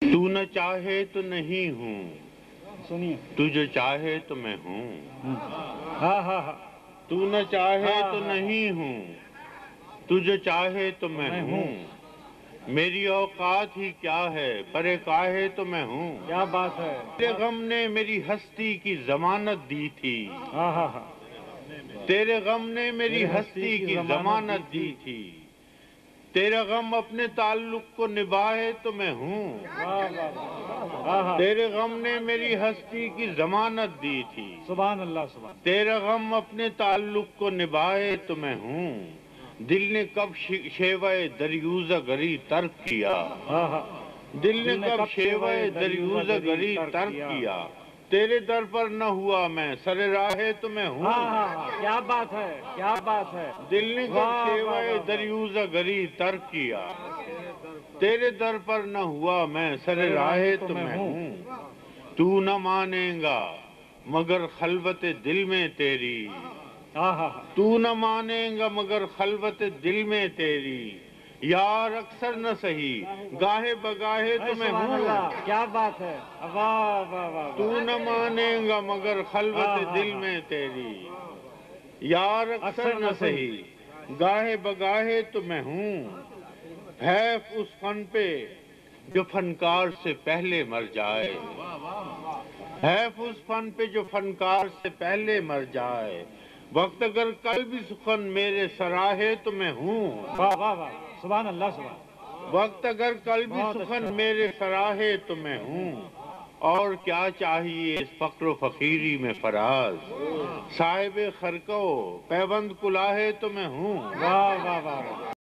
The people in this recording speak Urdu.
تو نہ چاہے تو نہیں ہوں۔ سنیے۔ تو جو چاہے تو میں ہوں۔ ہاں ہاں ہاں۔ تو نہ چاہے تو۔ نہیں ہوں۔ تو جو چاہے تو میں میں ہوں۔ میری اوقات ہی کیا ہے؟ پرے کاہے تو میں ہوں۔ کیا بات ہے؟ تیرے غم نے میری ہستی کی ضمانت دی تھی۔ ہاں ہاں ہاں۔ تیرے غم نے میری ہستی کی ضمانت دی تھی۔ تیرا غم اپنے تعلق کو نبھائے تو میں ہوں۔ تیرے غم نے میری ہستی کی ضمانت دی تھی۔ سبحان اللہ سبحان تیرا غم اپنے تعلق کو نبھائے تو میں ہوں۔ دل نے کب شیوائے دریوزہ گری ترک کیا۔ ہاں ہاں۔ دل نے کب شیوائے دریوزہ گری ترک کیا۔ تیرے در پر نہ ہوا میں سر راہے تو میں ہوں۔ ہاں ہاں ہاں کیا بات ہے کیا بات ہے۔ دل نے واہ۔ دریوزہ گری ترک کیا۔ تیرے در پر نہ ہوا میں سر راہے تو میں ہوں۔ تو نہ مانے گا مگر خلوت دل میں تیری۔ تو نہ مانے گا مگر خلوت دل میں تیری۔ یار اکثر نہ سہی گاہے بگاہے تو میں ہوں۔ کیا بات ہے؟ تو نہ مانے گا مگر خلوت دل۔ میں تیری۔ یار اکثر نہ سہی گاہے بگاہے تو میں ہوں۔ حیف اس فن پہ جو فنکار سے پہلے مر جائے۔ حیف اس فن پہ جو فنکار سے پہلے مر جائے۔ وقت اگر کل بھی سخن میرے سراہے تو میں ہوں واہ واہ واہ۔ سبحان اللہ سبحان وقت اگر کل بھی سخن اچھا۔ میرے سراہے تو میں ہوں۔ اور کیا چاہیے اس فقر و فقیری میں فراز؟ صاحب خرکو پیبند کلاہے تو میں ہوں۔ واہ واہ واہ۔